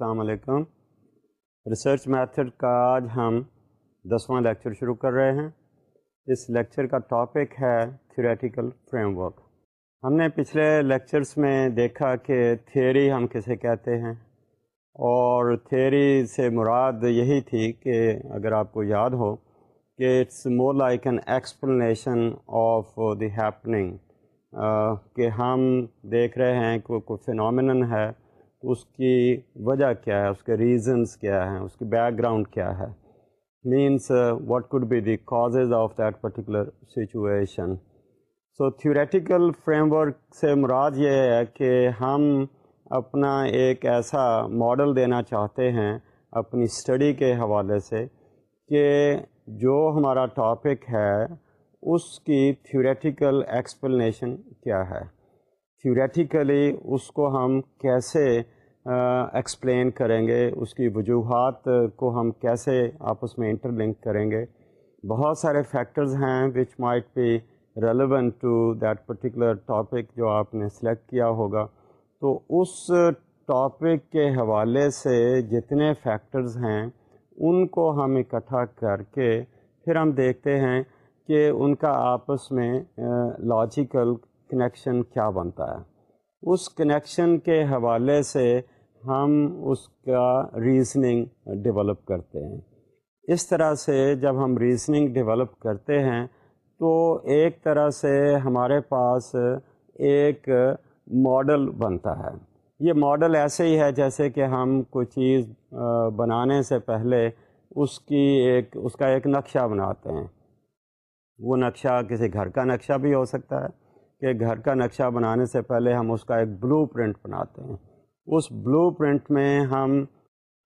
السلام علیکم research method کا آج ہم دسواں لیکچر شروع کر رہے ہیں اس لیکچر کا ٹاپک ہے تھیوریٹیکل فریم ورک ہم نے پچھلے لیکچرز میں دیکھا کہ تھیوری ہم کسے کہتے ہیں اور تھیوری سے مراد یہی تھی کہ اگر آپ کو یاد ہو کہ it's more like an explanation of the happening کہ ہم دیکھ رہے ہیں کہ کوئی فنومینلن ہے اس کی وجہ کیا ہے اس کے ریزنس کیا ہیں اس کی بیک گراؤنڈ کیا ہے means what could be the causes of that particular situation so theoretical framework سے مراد یہ ہے کہ ہم اپنا ایک ایسا ماڈل دینا چاہتے ہیں اپنی اسٹڈی کے حوالے سے کہ جو ہمارا ٹاپک ہے اس کی تھیوریٹیکل ایکسپلینیشن کیا ہے تھیوریٹیکلی اس کو ہم کیسے ایکسپلین کریں گے اس کی وجوہات کو ہم کیسے آپس میں انٹر لنک کریں گے بہت سارے فیکٹرز ہیں which might be relevant to that particular topic جو آپ نے سلیکٹ کیا ہوگا تو اس ٹاپک کے حوالے سے جتنے فیکٹرز ہیں ان کو ہم اکٹھا کر کے پھر ہم دیکھتے ہیں کہ ان کا آپس میں لاجیکل کنیکشن کیا بنتا ہے اس کنیکشن کے حوالے سے ہم اس کا ریزننگ ڈیولپ کرتے ہیں اس طرح سے جب ہم ریزننگ ڈیولپ کرتے ہیں تو ایک طرح سے ہمارے پاس ایک ماڈل بنتا ہے یہ ماڈل ایسے ہی ہے جیسے کہ ہم کوئی چیز بنانے سے پہلے اس کی ایک اس کا ایک نقشہ بناتے ہیں وہ نقشہ کسی گھر کا نقشہ بھی ہو سکتا ہے کہ گھر کا نقشہ بنانے سے پہلے ہم اس کا ایک بلو پرنٹ بناتے ہیں اس بلو پرنٹ میں ہم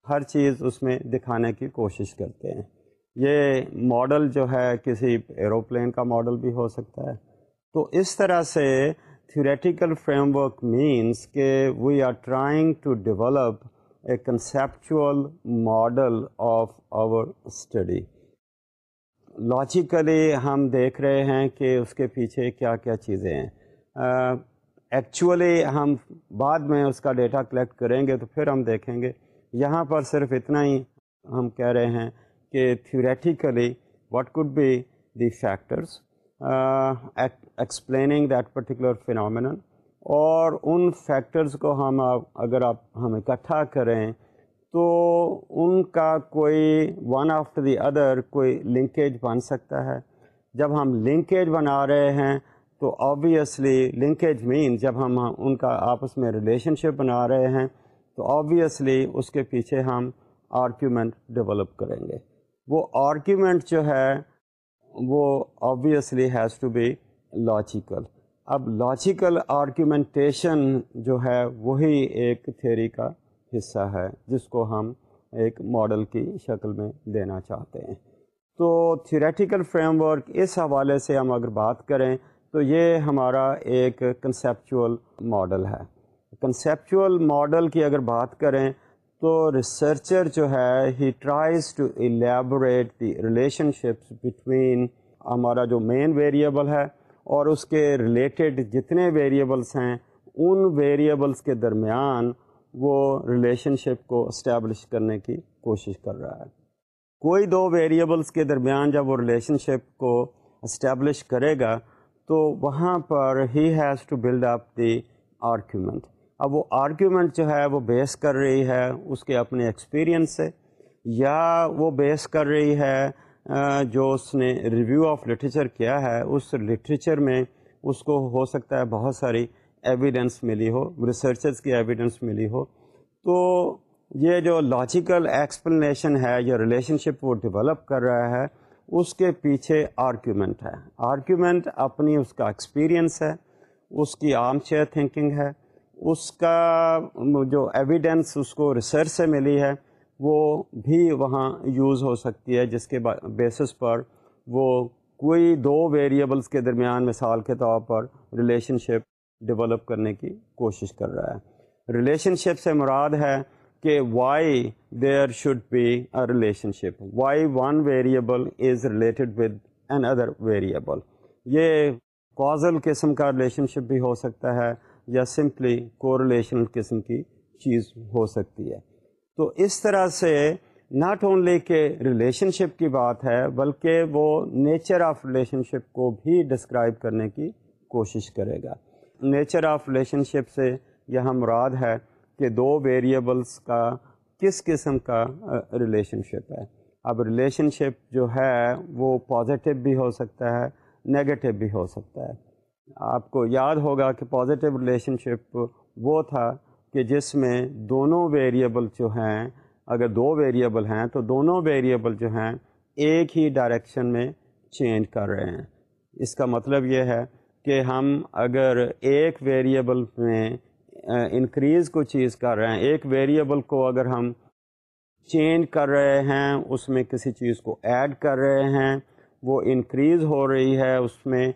ہر چیز اس میں دکھانے کی کوشش کرتے ہیں یہ ماڈل جو ہے کسی ایروپلین کا ماڈل بھی ہو سکتا ہے تو اس طرح سے تھیوریٹیکل فریم ورک مینس کہ we are trying to develop a conceptual model of our study logically ہم دیکھ رہے ہیں کہ اس کے پیچھے کیا کیا چیزیں ہیں ایکچولی ہم بعد میں اس کا ڈیٹا کلیکٹ کریں گے تو پھر ہم دیکھیں گے یہاں پر صرف اتنا ہی ہم کہہ رہے ہیں کہ theoretically what could be the factors explaining that particular phenomenon اور ان فیکٹرز کو ہم اگر آپ ہم اکٹھا کریں تو ان کا کوئی ون آفٹر دی ادر کوئی لنکیج بن سکتا ہے جب ہم لنکیج بنا رہے ہیں تو آبویسلی لنکیج مین جب ہم ان کا آپس میں ریلیشن شپ بنا رہے ہیں تو آبویسلی اس کے پیچھے ہم آرکیومنٹ ڈیولپ کریں گے وہ آرگیومنٹ جو ہے وہ obviously has to be logical اب لاجیکل آرگیومنٹیشن جو ہے وہی ایک تھیوری کا حصہ ہے جس کو ہم ایک ماڈل کی شکل میں دینا چاہتے ہیں تو تھیوریٹیکل فریم ورک اس حوالے سے ہم اگر بات کریں تو یہ ہمارا ایک کنسیپچول ماڈل ہے کنسیپچول ماڈل کی اگر بات کریں تو ریسرچر جو ہے he tries to elaborate the relationships between ہمارا جو مین ویریبل ہے اور اس کے ریلیٹڈ جتنے ویریبلس ہیں ان ویریبلس کے درمیان وہ ریلیشن شپ کو اسٹیبلش کرنے کی کوشش کر رہا ہے کوئی دو ویریبلس کے درمیان جب وہ ریلیشن شپ کو اسٹیبلش کرے گا تو وہاں پر he has to build up the argument اب وہ آرکیومنٹ جو ہے وہ بیس کر رہی ہے اس کے اپنے ایکسپیرئنس سے یا وہ بیس کر رہی ہے جو اس نے ریویو آف لٹریچر کیا ہے اس لٹریچر میں اس کو ہو سکتا ہے بہت ساری ایویڈینس ملی ہو ریسرچز کی ایویڈینس ملی ہو تو یہ جو لاجیکل ایکسپلینیشن ہے یا ریلیشن شپ وہ ڈیولپ کر رہا ہے اس کے پیچھے آرکیومنٹ ہے آرکیومنٹ اپنی اس کا ایکسپیرئنس ہے اس کی عام شیئر تھنکنگ ہے اس کا جو ایویڈینس اس کو ریسرچ سے ملی ہے وہ بھی وہاں یوز ہو سکتی ہے جس کے بیسس پر وہ کوئی دو ویریبلس کے درمیان مثال کے طور پر ریلیشن شپ ڈیولپ کرنے کی کوشش کر رہا ہے ریلیشن شپ سے مراد ہے کہ why there should be a relationship why one variable is related with another variable یہ کازل قسم کا ریلیشن شپ بھی ہو سکتا ہے یا سمپلی کو ریلیشن قسم کی چیز ہو سکتی ہے تو اس طرح سے ناٹ اونلی کہ ریلیشن شپ کی بات ہے بلکہ وہ نیچر آف ریلیشن شپ کو بھی ڈسکرائب کرنے کی کوشش کرے گا نیچر آف ریلیشن شپ سے یہ مراد ہے کہ دو ویریبلس کا کس قسم کا ریلیشن شپ ہے اب ریلیشن شپ جو ہے وہ پازیٹیو بھی ہو سکتا ہے نگیٹیو بھی ہو سکتا ہے آپ کو یاد ہوگا کہ پازیٹیو ریلیشن شپ وہ تھا کہ جس میں دونوں ویریبل جو ہیں اگر دو ویریبل ہیں تو دونوں ویریبل جو ہیں ایک ہی ڈائریکشن میں چینج کر رہے ہیں اس کا مطلب یہ ہے کہ ہم اگر ایک ویریبل میں انکریز کو چیز کر رہے ہیں ایک ویریبل کو اگر ہم چینج کر رہے ہیں اس میں کسی چیز کو ایڈ کر رہے ہیں وہ انکریز ہو رہی ہے اس میں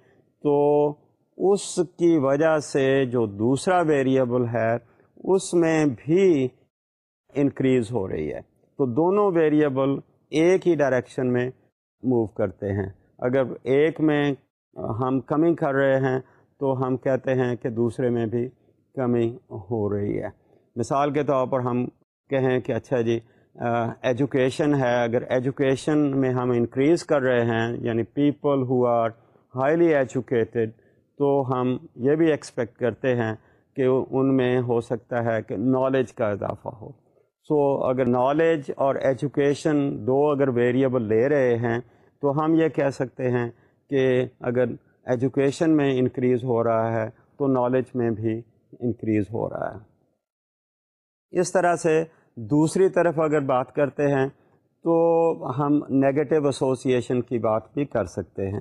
تو اس کی وجہ سے جو دوسرا ویریبل ہے اس میں بھی انکریز ہو رہی ہے تو دونوں ویریبل ایک ہی ڈائریکشن میں موو کرتے ہیں اگر ایک میں ہم کمی کر رہے ہیں تو ہم کہتے ہیں کہ دوسرے میں بھی کمی ہو رہی ہے مثال کے طور پر ہم کہیں کہ اچھا جی ایجوکیشن ہے اگر ایجوکیشن میں ہم انکریز کر رہے ہیں یعنی people who are highly educated تو ہم یہ بھی ایکسپیکٹ کرتے ہیں کہ ان میں ہو سکتا ہے کہ نالج کا اضافہ ہو سو so, اگر نالج اور ایجوکیشن دو اگر ویریبل لے رہے ہیں تو ہم یہ کہہ سکتے ہیں کہ اگر ایجوکیشن میں انکریز ہو رہا ہے تو نالج میں بھی انکریز ہو رہا ہے اس طرح سے دوسری طرف اگر بات کرتے ہیں تو ہم نگیٹو ایسوسیشن کی بات بھی کر سکتے ہیں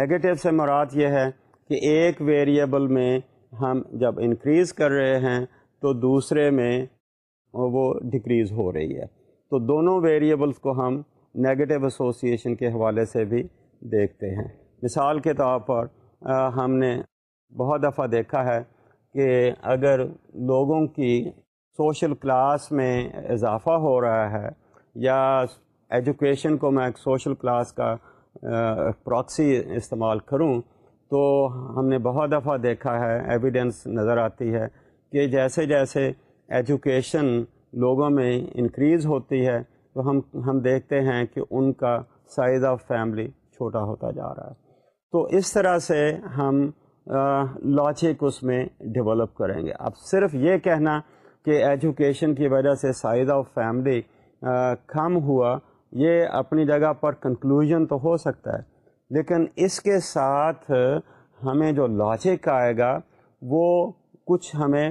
نگیٹو سے مراد یہ ہے کہ ایک ویریبل میں ہم جب انکریز کر رہے ہیں تو دوسرے میں وہ ڈکریز ہو رہی ہے تو دونوں ویریبلس کو ہم نگیٹو ایسوسیشن کے حوالے سے بھی دیکھتے ہیں مثال کے طور پر ہم نے بہت دفعہ دیکھا ہے کہ اگر لوگوں کی سوشل کلاس میں اضافہ ہو رہا ہے یا ایجوکیشن کو میں ایک سوشل کلاس کا پراکسی استعمال کروں تو ہم نے بہت دفعہ دیکھا ہے ایویڈنس نظر آتی ہے کہ جیسے جیسے ایجوکیشن لوگوں میں انکریز ہوتی ہے تو ہم ہم دیکھتے ہیں کہ ان کا سائز آف فیملی چھوٹا ہوتا جا رہا ہے تو اس طرح سے ہم لاجک اس میں ڈیولپ کریں گے اب صرف یہ کہنا کہ ایجوکیشن کی وجہ سے سائز آف فیملی کم ہوا یہ اپنی جگہ پر کنکلوژن تو ہو سکتا ہے لیکن اس کے ساتھ ہمیں جو لاجک آئے گا وہ کچھ ہمیں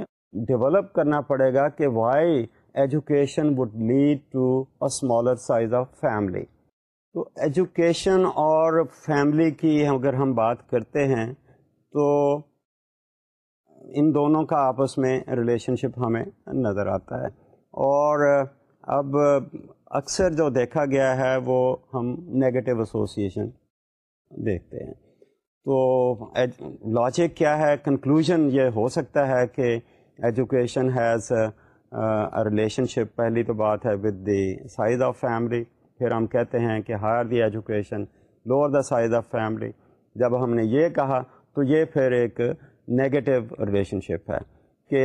ڈیولپ کرنا پڑے گا کہ why education would lead to a smaller size of family تو ایجوکیشن اور فیملی کی اگر ہم بات کرتے ہیں تو ان دونوں کا آپس میں ریلیشن شپ ہمیں نظر آتا ہے اور اب اکثر جو دیکھا گیا ہے وہ ہم نگیٹو ایسوسیشن دیکھتے ہیں تو لاجک کیا ہے کنکلوژن یہ ہو سکتا ہے کہ ایجوکیشن ہیز ریلیشن شپ پہلی تو بات ہے with the size of family پھر ہم کہتے ہیں کہ higher the education lower the size of family جب ہم نے یہ کہا تو یہ پھر ایک نگیٹو ریلیشن شپ ہے کہ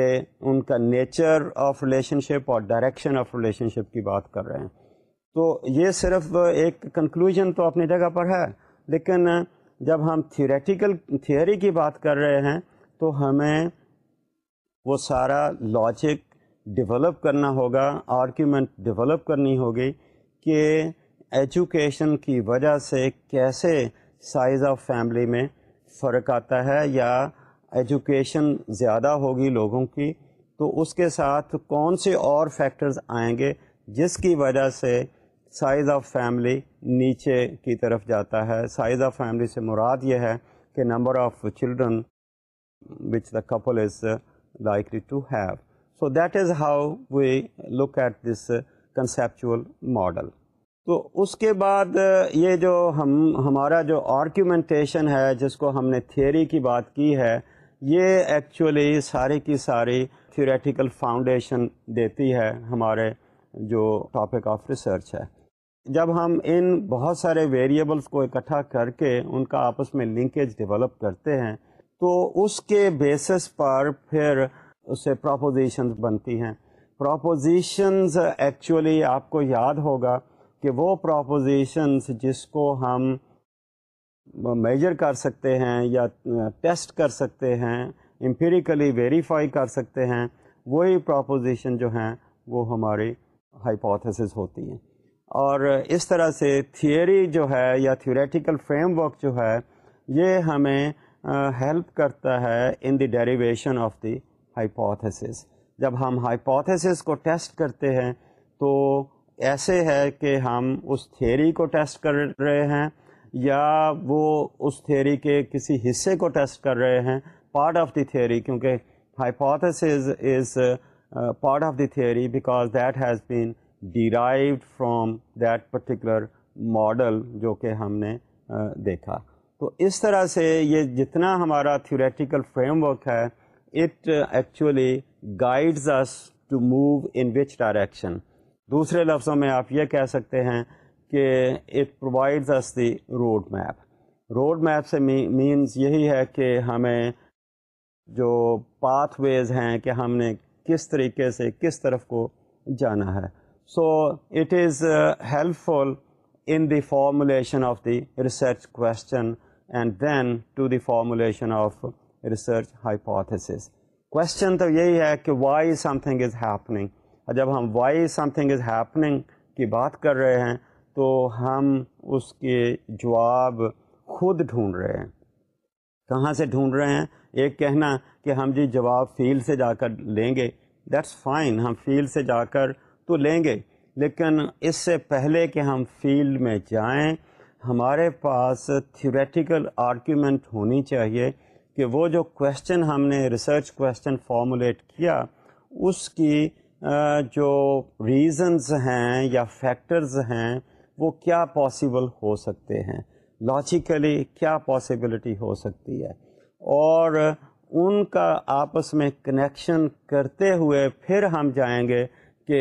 ان کا نیچر آف ریلیشن شپ اور ڈائریکشن آف ریلیشن شپ کی بات کر رہے ہیں تو یہ صرف ایک کنکلوژن تو اپنی جگہ پر ہے لیکن جب ہم تھیوریٹیکل تھیوری کی بات کر رہے ہیں تو ہمیں وہ سارا لاجک ڈیولپ کرنا ہوگا آرگیومنٹ ڈیولپ کرنی ہوگی کہ ایجوکیشن کی وجہ سے کیسے سائز آف فیملی میں فرق آتا ہے یا ایجوکیشن زیادہ ہوگی لوگوں کی تو اس کے ساتھ کون سے اور فیکٹرز آئیں گے جس کی وجہ سے سائز آف فیملی نیچے کی طرف جاتا ہے سائز آف فیملی سے مراد یہ ہے کہ number of children which the couple is likely to have so that is how we look at this conceptual model تو اس کے بعد یہ جو ہم ہمارا جو آرکیومنٹیشن ہے جس کو ہم نے تھیوری کی بات کی ہے یہ ایکچولی ساری کی ساری تھیوریٹیکل فاؤنڈیشن دیتی ہے ہمارے جو ٹاپک آف ریسرچ ہے جب ہم ان بہت سارے ویریبلس کو اکٹھا کر کے ان کا آپس میں لنکیج ڈیولپ کرتے ہیں تو اس کے بیسس پر پھر اس سے پراپوزیشنز بنتی ہیں پراپوزیشنز ایکچولی آپ کو یاد ہوگا کہ وہ پراپوزیشنز جس کو ہم میجر کر سکتے ہیں یا ٹیسٹ کر سکتے ہیں امپیریکلی ویریفائی کر سکتے ہیں وہی پراپوزیشن جو ہیں وہ ہماری ہائپوتھسز ہوتی ہیں اور اس طرح سے تھیوری جو ہے یا تھیوریٹیکل فریم ورک جو ہے یہ ہمیں ہیلپ کرتا ہے in the derivation of the hypotheses جب ہم ہائپوتھیسس کو ٹیسٹ کرتے ہیں تو ایسے ہے کہ ہم اس تھیری کو ٹیسٹ کر رہے ہیں یا وہ اس تھیری کے کسی حصے کو ٹیسٹ کر رہے ہیں پارٹ آف دی تھیری کیونکہ hypothesis is part of the theory because that has been derived from that particular model جو کہ ہم نے uh, دیکھا تو اس طرح سے یہ جتنا ہمارا تھیوریٹیکل فریم ورک ہے it actually uh, guides us to move in which direction دوسرے لفظوں میں آپ یہ کہہ سکتے ہیں کہ it provides us the road map road map سے مینز یہی ہے کہ ہمیں جو پاتھ ویز ہیں کہ ہم نے کس طریقے سے کس طرف کو جانا ہے so it is helpful in the formulation of the research question and then to the formulation of research hypothesis question تو یہی ہے کہ why something is happening اور جب ہم why something is happening کی بات کر رہے ہیں تو ہم اس کے جواب خود ڈھونڈ رہے ہیں کہاں سے ڈھونڈ رہے ہیں ایک کہنا کہ ہم جی جواب فیل سے جا کر لیں گے دیٹس فائن ہم فیل سے جا کر تو لیں گے لیکن اس سے پہلے کہ ہم فیلڈ میں جائیں ہمارے پاس تھیوریٹیکل آرگیومنٹ ہونی چاہیے کہ وہ جو کویشچن ہم نے ریسرچ کویشچن فارمولیٹ کیا اس کی جو ریزنز ہیں یا فیکٹرز ہیں وہ کیا پاسیبل ہو سکتے ہیں لاجیکلی کیا پاسیبلٹی ہو سکتی ہے اور ان کا آپس میں کنیکشن کرتے ہوئے پھر ہم جائیں گے کہ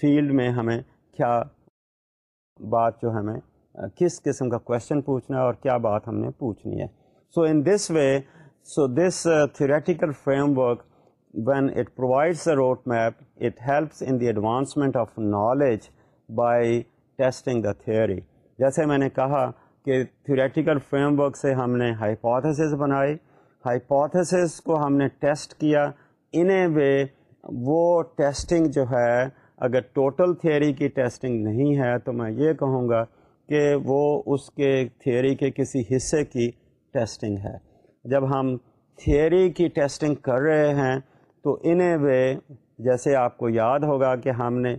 فیلڈ میں ہمیں کیا بات جو ہمیں کس قسم کا کویشچن پوچھنا ہے اور کیا بات ہم نے پوچھنی ہے so in this way so this theoretical framework when it provides a road map it helps in the advancement of knowledge by testing the theory جیسے میں نے کہا کہ تھیوریٹیکل فریم ورک سے ہم نے ہائپوتھیس بنائی ہائیپوتھیس کو ہم نے ٹیسٹ کیا ان اے وے وہ ٹیسٹنگ جو ہے اگر ٹوٹل تھیوری کی ٹیسٹنگ نہیں ہے تو میں یہ کہوں گا کہ وہ اس کے تھیوری کے کسی حصے کی ٹیسٹنگ ہے جب ہم تھیری کی ٹیسٹنگ کر رہے ہیں تو انہیں وے جیسے آپ کو یاد ہوگا کہ ہم نے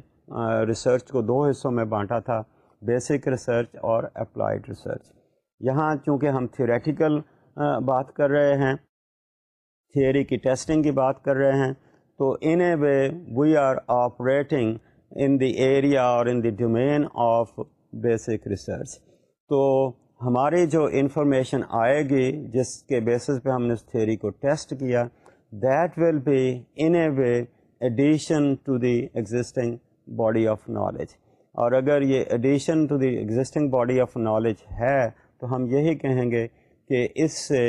ریسرچ کو دو حصوں میں بانٹا تھا بیسک ریسرچ اور اپلائیڈ ریسرچ یہاں چونکہ ہم تھیوریٹیکل بات کر رہے ہیں تھیوری کی ٹیسٹنگ کی بات کر رہے ہیں تو انہیں way we are operating in the area اور in the domain of basic research تو ہماری جو انفارمیشن آئے گی جس کے بیسس پہ ہم نے اس تھیوری کو ٹیسٹ کیا that will be in a way addition to the existing body of knowledge اور اگر یہ addition to the existing body of knowledge ہے تو ہم یہی کہیں گے کہ اس سے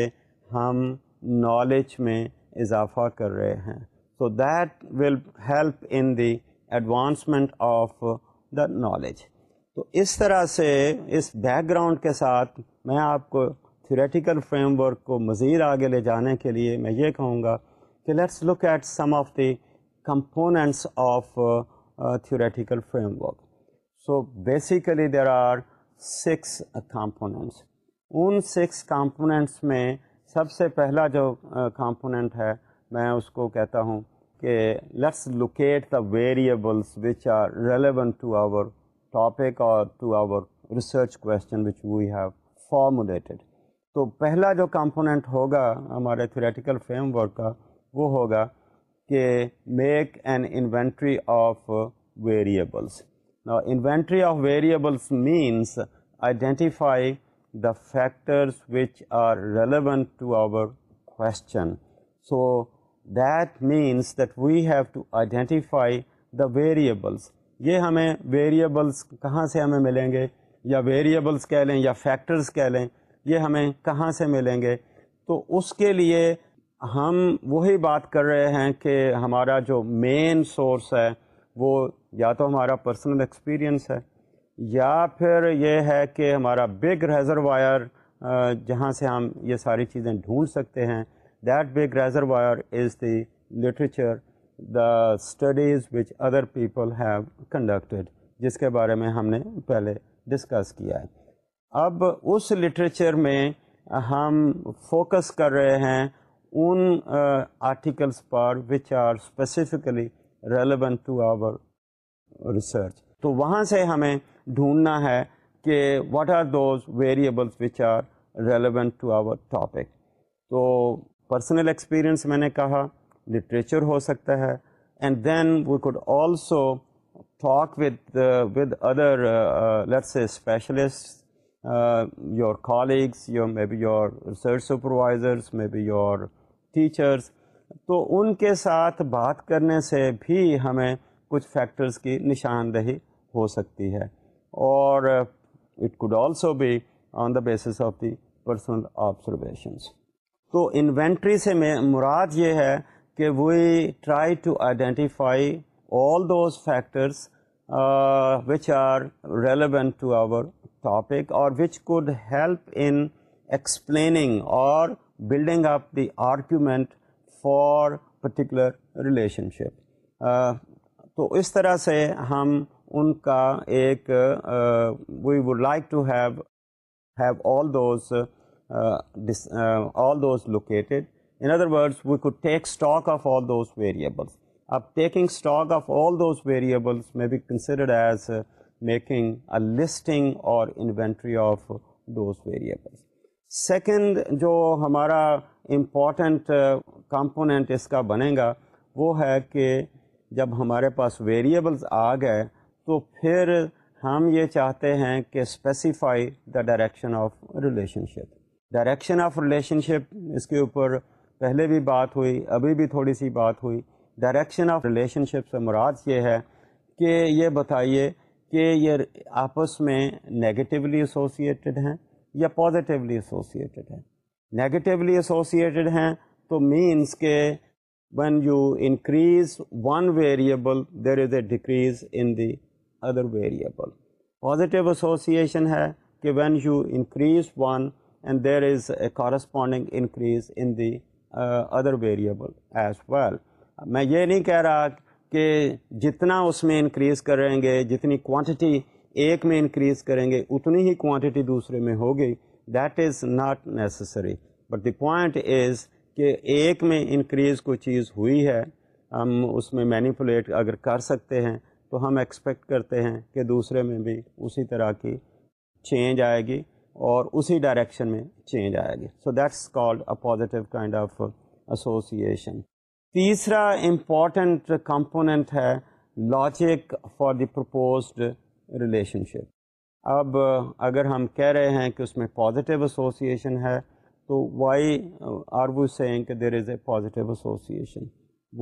ہم نالج میں اضافہ کر رہے ہیں so that will help in the advancement of the knowledge تو اس طرح سے اس بیک گراؤنڈ کے ساتھ میں آپ کو تھیوریٹیکل فریم ورک کو مزید آگے لے جانے کے لیے میں یہ کہوں گا کہ let's look at some of the components of theoretical framework so basically there are six components in six components میں سب سے پہلا جو کمپوننٹ uh, ہے میں اس کو کہتا ہوں کہ let's locate the variables which are relevant to our topic or to our research cumulated تو پہلا جو کمپوننٹ ہوگا ہمارے تھیوریٹیکل فریم ورک کا وہ ہوگا کہ make an inventory of variables inventory of variables means identify the factors which are relevant to our question so that means that we have to identify the variables یہ ہمیں variables کہاں سے ہمیں ملیں گے یا ویریبلس کہہ لیں یا فیکٹرز کہہ لیں یہ ہمیں کہاں سے ملیں گے تو اس کے لیے ہم وہی بات کر رہے ہیں کہ ہمارا جو مین سورس ہے وہ یا تو ہمارا پرسنل ایکسپیرئنس ہے یا پھر یہ ہے کہ ہمارا بگ ریزروائر جہاں سے ہم یہ ساری چیزیں ڈھونڈ سکتے ہیں that big reservoir is the literature the studies which other people have conducted جس کے بارے میں ہم نے پہلے ڈسکس کیا ہے اب اس لٹریچر میں ہم فوکس کر رہے ہیں ان articles per which are specifically relevant to our research تو وہاں سے ہمیں ڈھونڈنا ہے کہ what are those variables which are relevant to our topic تو پرسنل ایکسپیرئنس میں نے کہا لٹریچر ہو سکتا ہے and then we could also talk with with other let's specialist your colleagues your may be your research supervisors may be your teachers تو ان کے ساتھ بات کرنے سے بھی ہمیں کچھ فیکٹرز کی نشاندہی ہو سکتی ہے اور it could also be on the basis of the personal observations تو انوینٹری سے مراد یہ ہے کہ we try to identify all those factors which are relevant to our topic اور which could help in explaining اور building up the argument for particular relationship تو اس طرح سے ہم ان کا ایک we would like to have have all those all those located in other words we go take stock of all those variables اب taking stock of all those variables میں be considered as making listing اور inventory of those variables second جو ہمارا important component اس کا بنے گا وہ ہے کہ جب ہمارے پاس ویریبلز آ گئے تو پھر ہم یہ چاہتے ہیں کہ specify the direction of relationship direction of relationship اس کے اوپر پہلے بھی بات ہوئی ابھی بھی تھوڑی سی بات ہوئی ڈائریکشن آف ریلیشن شپ سے مراد یہ ہے کہ یہ بتائیے کہ یہ آپس میں نگیٹیولی ایسوسیٹیڈ ہیں یا پازیٹیولی ایسوسیٹیڈ ہیں نگیٹیولی ایسوسیٹیڈ ہیں تو مینس کہ when you increase one variable there is a decrease in the other variable positive association ہے کہ when you increase one and there is a corresponding increase in the other variable as well میں یہ نہیں کہہ رہا کہ جتنا اس میں انکریز کریں گے جتنی کوانٹٹی ایک میں انکریز کریں گے اتنی ہی کوانٹٹی دوسرے میں ہوگی that is not necessary but the point is کہ ایک میں انکریز کوئی چیز ہوئی ہے ہم اس میں مینیپولیٹ اگر کر سکتے ہیں تو ہم ایکسپیکٹ کرتے ہیں کہ دوسرے میں بھی اسی طرح کی چینج آئے گی اور اسی ڈائریکشن میں چینج آئے گی so that's called a positive kind of association تیسرا امپورٹنٹ کمپوننٹ ہے logic for the proposed relationship اب اگر ہم کہہ رہے ہیں کہ اس میں پازیٹیو ایسوسیشن ہے تو وائی آر وو سینگ کہ there is a positive association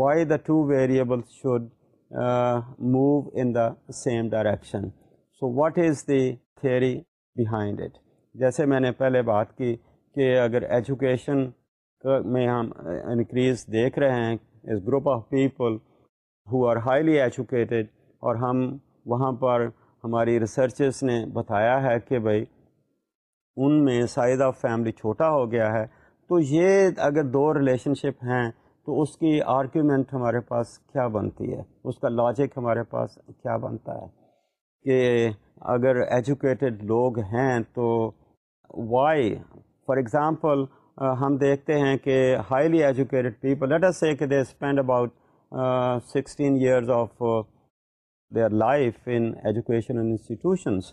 why the two variables should move in the same direction so what is the theory behind it جیسے میں نے پہلے بات کی کہ اگر ایجوکیشن میں ہم انکریز دیکھ رہے ہیں اس group of people who are highly educated اور ہم وہاں پر ہماری ریسرچز نے بتایا ہے کہ بھائی ان میں سائز آف فیملی چھوٹا ہو گیا ہے تو یہ اگر دو ریلیشن شپ ہیں تو اس کی آرگیومنٹ ہمارے پاس کیا بنتی ہے اس کا لاجک ہمارے پاس کیا بنتا ہے کہ اگر ایجوکیٹڈ لوگ ہیں تو وائی فار ایگزامپل ہم دیکھتے ہیں کہ ہائیلی ایجوکیٹڈ پیپل لیٹ کہ they spend about sixteen years of their life in education institutions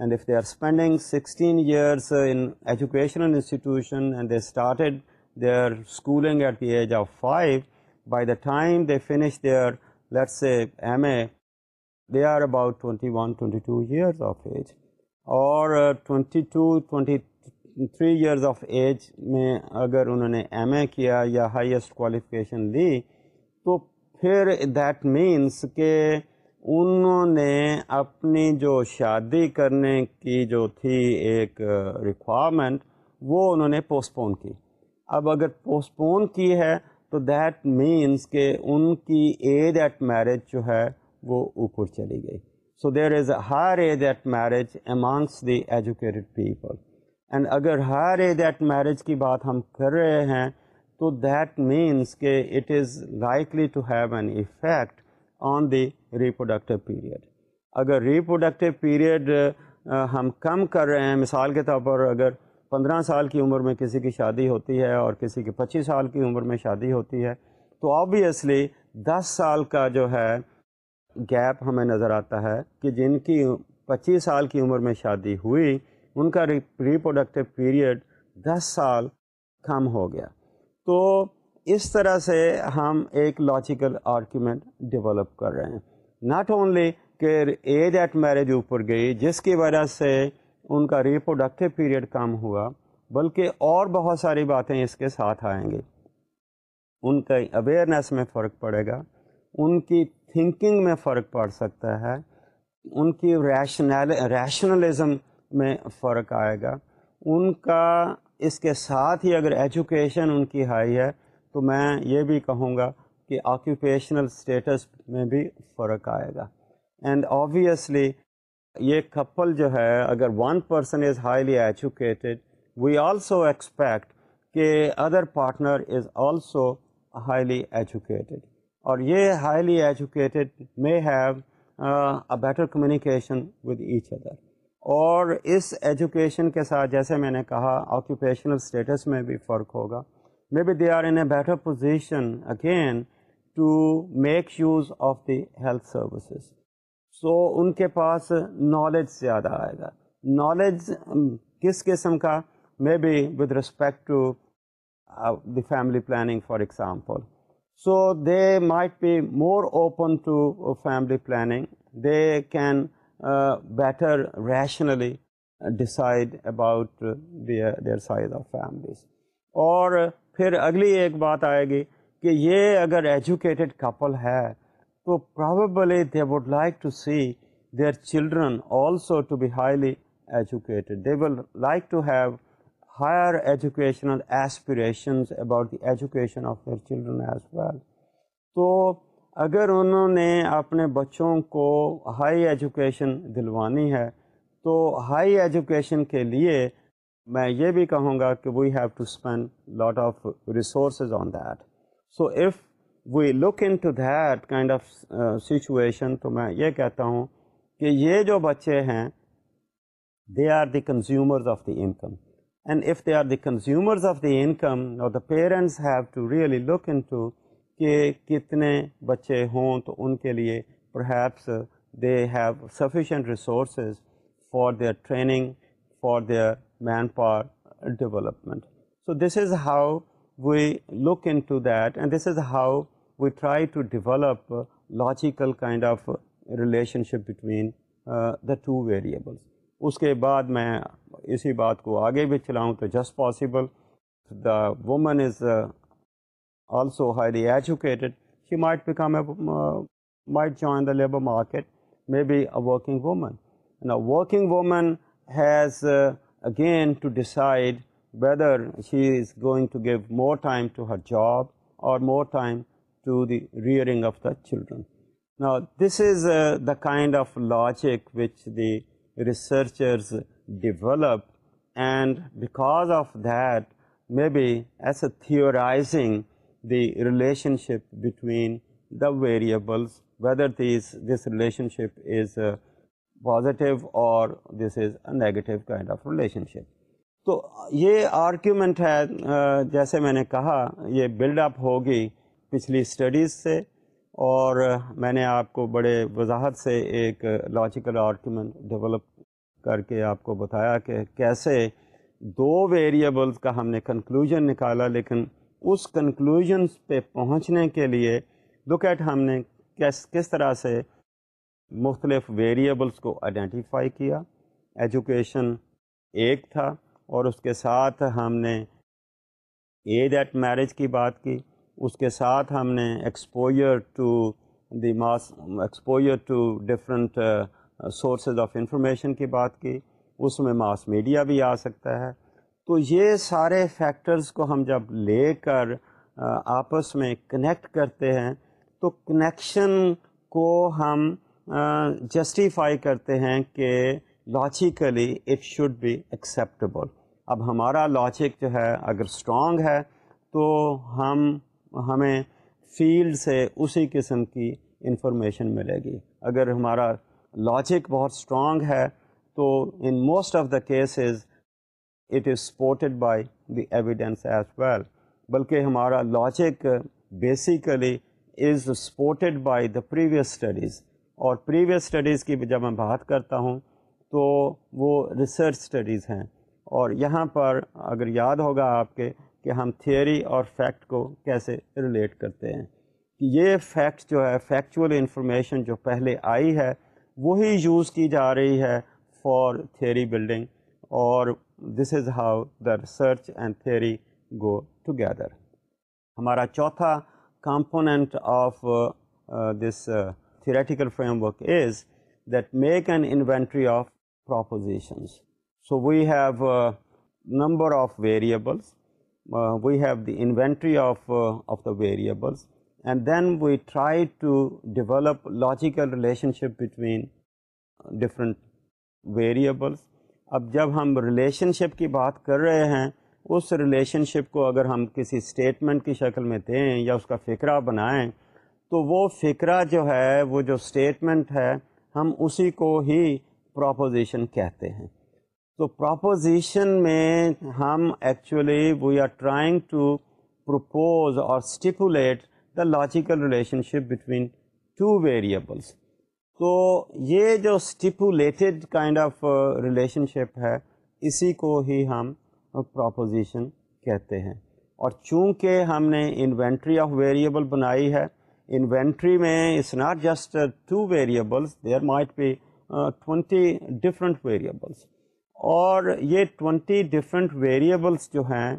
and if they are spending sixteen years in educational institution and they started their schooling at the age of five by the time they finish a M A they are about twenty one twenty two years of age اور twenty two twenty three years of age میں اگر انہوں نے M A کیا یا highest qualification لی تو پھر دیٹ مینس کہ انہوں نے اپنی جو شادی کرنے کی جو تھی ایک ریکوائرمنٹ وہ انہوں نے پوسٹپون کی اب اگر پوسٹپون کی ہے تو دیٹ مینس کہ ان کی ایج ایٹ میرج جو ہے وہ اوپر چلی گئی so there is a higher age at marriage amongst the educated people and اگر ہائر اے دیٹ میرج کی بات ہم کر رہے ہیں تو دیٹ مینس کہ it is likely to have an effect on the reproductive period اگر ریپروڈکٹیو پیریڈ ہم کم کر رہے ہیں مثال کے طور پر اگر پندرہ سال کی عمر میں کسی کی شادی ہوتی ہے اور کسی کی پچیس سال کی عمر میں شادی ہوتی ہے تو آبویسلی دس سال کا جو ہے گیپ ہمیں نظر آتا ہے کہ جن کی پچیس سال کی عمر میں شادی ہوئی ان کا ریپروڈکٹیو پیریڈ دس سال کم ہو گیا تو اس طرح سے ہم ایک لاجیکل آرگیومنٹ ڈیولپ کر رہے ہیں ناٹ اونلی کہ ایج ایٹ میرج اوپر گئی جس کی وجہ سے ان کا ریپروڈکٹیو پیریڈ کم ہوا بلکہ اور بہت ساری باتیں اس کے ساتھ آئیں گی ان کا اویئرنیس میں فرق پڑے گا ان کی تھنکنگ میں فرق پڑ سکتا ہے ان کی ریشنل ریشنلزم میں فرق آئے گا ان کا اس کے ساتھ ہی اگر ایجوکیشن ان کی ہائی ہے تو میں یہ بھی کہوں گا کہ آکیوپیشنل اسٹیٹس میں بھی فرق آئے گا اینڈ آبویسلی یہ کپل جو ہے اگر one person is highly educated we also expect کہ other partner is also highly educated اور یہ highly educated may have a better communication with each other اور اس ایجوکیشن کے ساتھ جیسے میں نے کہا آکوپیشنل اسٹیٹس میں بھی فرق ہوگا may be they are in a better position again to make use of the health services so ان کے پاس نالج زیادہ آئے گا نالج کس قسم کا may be with respect to the family planning for example so they might be more open family planning they can better rationally decide about their size of families اور پھر اگلی ایک بات آئے گی کہ یہ اگر ایجوکیٹڈ کپل ہے تو probably they would like to see their children also to be highly educated they will like to have educational educational aspirations about the education their children as well تو اگر انہوں نے اپنے بچوں کو ہائی ایجوکیشن دلوانی ہے تو ہائی ایجوکیشن کے لیے میں یہ بھی کہوں گا کہ we have to spend lot of resources on that so if we look into that kind of situation تو میں یہ کہتا ہوں کہ یہ جو بچے ہیں they are the consumers of the income and if they are the consumers of the income اور the parents have to really look into کہ کتنے بچے ہوں تو ان کے لیے perhaps they have sufficient resources for their training for their manpower development so this is how we look into that and this is how we try to develop logical kind of relationship between the two variables اس کے بعد میں اسی بات کو آگے بھی چلاؤں تو just possible the woman is also highly educated she might become might join the labour market may be a working woman working woman has again to decide whether she is going to give more time to her job or more time to the rearing of the children this is the kind of logic which the researchers develop and because of that may be as a theorising the relationship between the variables whether relationship this relationship is positive اور this is a negative kind of relationship تو یہ argument ہے uh, جیسے میں نے کہا یہ build up ہوگی پچھلی اسٹڈیز سے اور میں نے آپ کو بڑے وضاحت سے ایک لاجیکل آرگیومنٹ ڈیولپ کر کے آپ کو بتایا کہ کیسے دو ویریبلس کا ہم نے کنکلوژن نکالا لیکن اس کنکلوژنس پہ پہنچنے کے لیے لک ایٹ ہم نے کس طرح سے مختلف ویریبلس کو آئیڈینٹیفائی کیا ایجوکیشن ایک تھا اور اس کے ساتھ ہم نے ایج ایٹ میرج کی بات کی اس کے ساتھ ہم نے exposure to the mass exposure to different sources of information کی بات کی اس میں ماس میڈیا بھی آ سکتا ہے تو یہ سارے فیکٹرز کو ہم جب لے کر آپس میں کنیکٹ کرتے ہیں تو کنیکشن کو ہم جسٹیفائی کرتے ہیں کہ logically it should be acceptable اب ہمارا لاجک جو ہے اگر اسٹرانگ ہے تو ہم ہمیں فیلڈ سے اسی قسم کی انفارمیشن ملے گی اگر ہمارا لاجک بہت اسٹرانگ ہے تو in most of the cases it is supported by the evidence as well بلکہ ہمارا logic basically is supported by the previous studies اور پریویس اسٹڈیز کی جب میں بات کرتا ہوں تو وہ ریسرچ اسٹڈیز ہیں اور یہاں پر اگر یاد ہوگا آپ کے کہ ہم تھیوری اور فیکٹ کو کیسے ریلیٹ کرتے ہیں کہ یہ فیکٹ جو ہے فیکچول انفارمیشن جو پہلے آئی ہے وہی یوز کی جا رہی ہے فار تھیری بلڈنگ اور this is how the research and theory go together ہمارا چوتھا component of this theoretical framework is that make an inventory of propositions so we have number of variables we have the inventory of of the variables and then we try to develop logical relationship between variables variables اب جب ہم relation شپ کی بات کر رہے ہیں اس relation شپ کو اگر ہم کسی اسٹیٹمنٹ کی شکل میں دیں یا اس کا فقرہ بنائیں تو وہ فقرہ جو ہے وہ جو اسٹیٹمنٹ ہے ہم اسی کو ہی پراپوزیشن کہتے ہیں تو پراپوزیشن میں ہم actually we are trying to propose اور stipulate the logical relationship between two variables تو یہ جو stipulated kind of relationship ہے اسی کو ہی ہم پراپوزیشن uh, کہتے ہیں اور چونکہ ہم نے انوینٹری آف ویریبل بنائی ہے انوینٹری میں it's not just two variables there might be twenty different variables اور یہ ٹونٹی ڈفرینٹ ویریبلس جو ہیں